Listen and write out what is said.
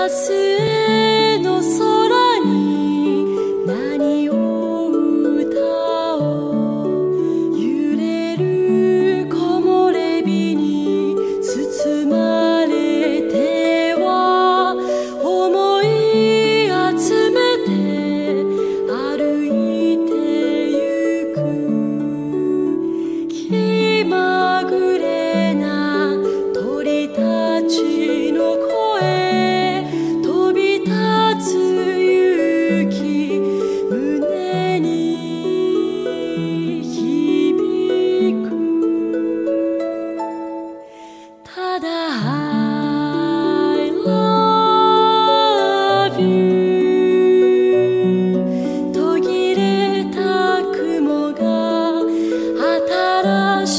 明日への空